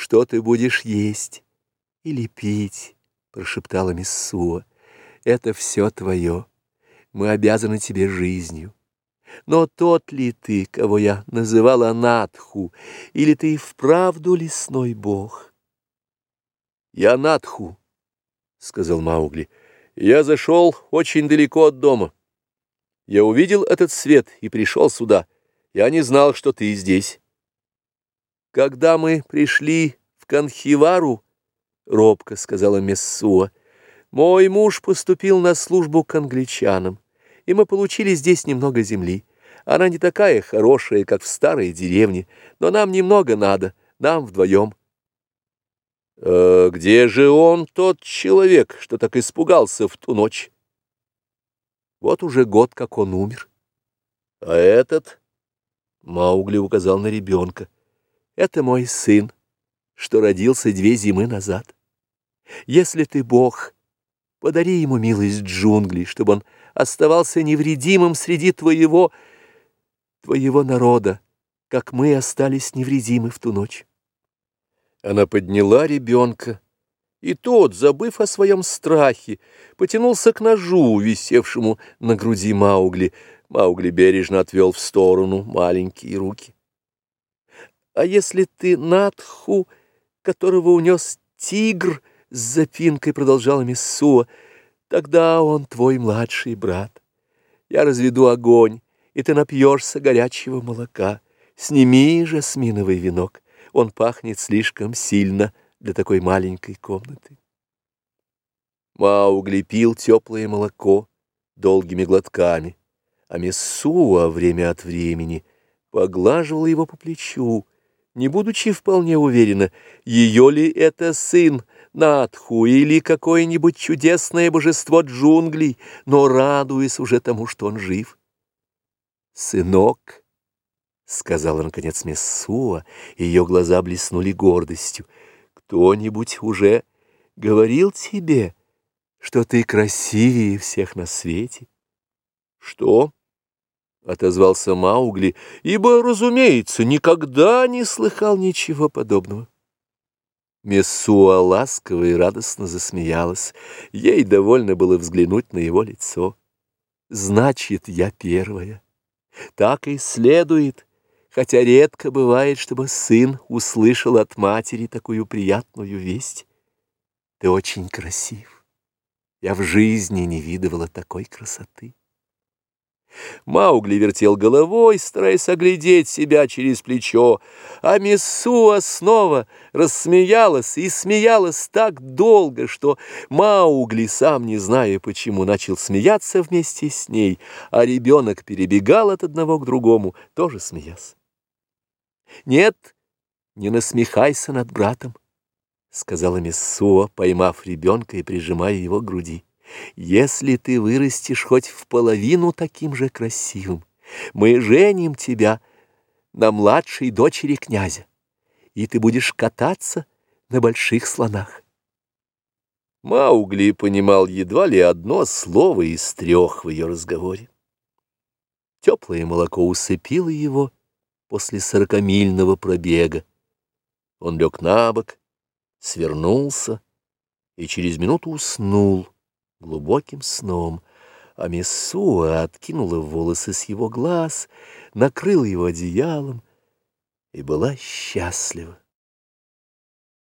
что ты будешь есть или пить, — прошептала Миссуа. Это все твое. Мы обязаны тебе жизнью. Но тот ли ты, кого я называла Надху, или ты вправду лесной бог? Я Надху, — сказал Маугли. Я зашел очень далеко от дома. Я увидел этот свет и пришел сюда. Я не знал, что ты здесь. Когда мы пришли в Канхивару, — робко сказала Мессуа, — мой муж поступил на службу к англичанам, и мы получили здесь немного земли. Она не такая хорошая, как в старой деревне, но нам немного надо, нам вдвоем. «А где же он, тот человек, что так испугался в ту ночь?» «Вот уже год, как он умер». «А этот?» — Маугли указал на ребенка. «Это мой сын, что родился две зимы назад. Если ты Бог, подари ему милость джунглей, чтобы он оставался невредимым среди твоего твоего народа, как мы остались невредимы в ту ночь. Она подняла ребенка, и тот, забыв о своем страхе, потянулся к ножу, висевшему на груди Маугли. Маугли бережно отвел в сторону маленькие руки. «А если ты Натху, которого унес тигр?» — с запинкой продолжала Миссуа. «Тогда он твой младший брат. Я разведу огонь, и ты напьешься горячего молока. Сними жасминовый венок, он пахнет слишком сильно для такой маленькой комнаты. Маугли пил теплое молоко долгими глотками, а Мессуа время от времени поглаживала его по плечу, не будучи вполне уверена, ее ли это сын, Надху или какое-нибудь чудесное божество джунглей, но радуясь уже тому, что он жив. «Сынок», — сказала наконец Мессуа, ее глаза блеснули гордостью, — «кто-нибудь уже говорил тебе, что ты красивее всех на свете?» «Что?» — отозвался Маугли, ибо, разумеется, никогда не слыхал ничего подобного. Мессуа ласково и радостно засмеялась. Ей довольно было взглянуть на его лицо. «Значит, я первая». Так и следует, хотя редко бывает, чтобы сын услышал от матери такую приятную весть. Ты очень красив. Я в жизни не видывала такой красоты. Маугли вертел головой, стараясь оглядеть себя через плечо, а Мессуа снова рассмеялась и смеялась так долго, что Маугли, сам не зная почему, начал смеяться вместе с ней, а ребенок перебегал от одного к другому, тоже смеясь. «Нет, не насмехайся над братом», — сказала Мессуа, поймав ребенка и прижимая его к груди. Если ты вырастешь хоть в половину таким же красивым, мы женим тебя на младшей дочери князя, и ты будешь кататься на больших слонах. Маугли понимал едва ли одно слово из трех в ее разговоре. Теплое молоко усыпило его после сорокамильного пробега. Он лег на бок, свернулся и через минуту уснул глубоким сном, а Мессуа откинула волосы с его глаз, накрыла его одеялом и была счастлива.